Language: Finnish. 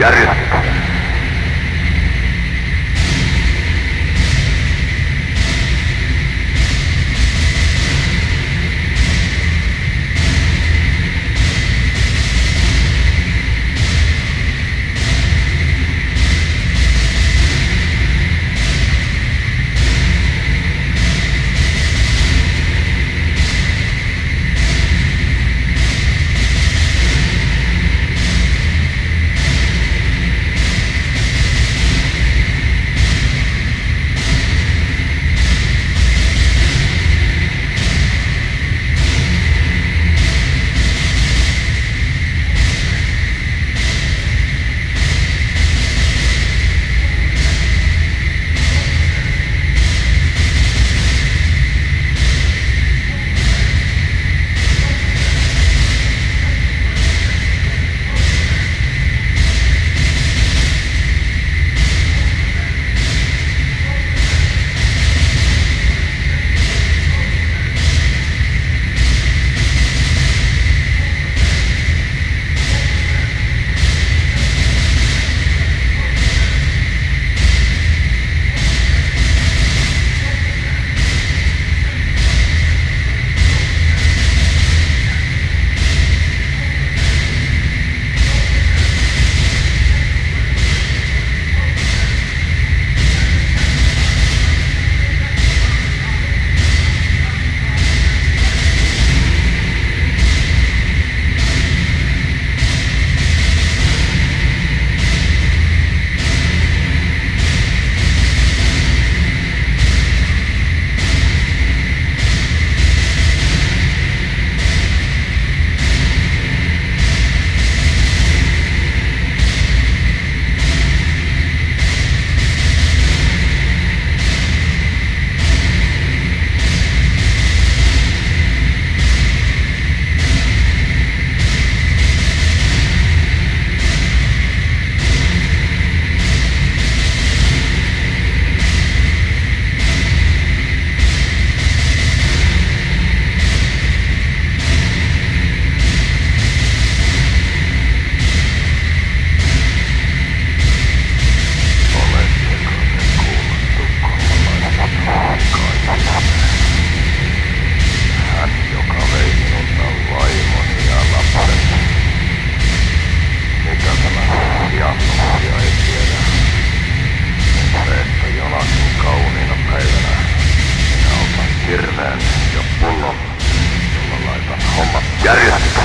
Garrett. Mulla, mulla laitan hommat järjestykseen.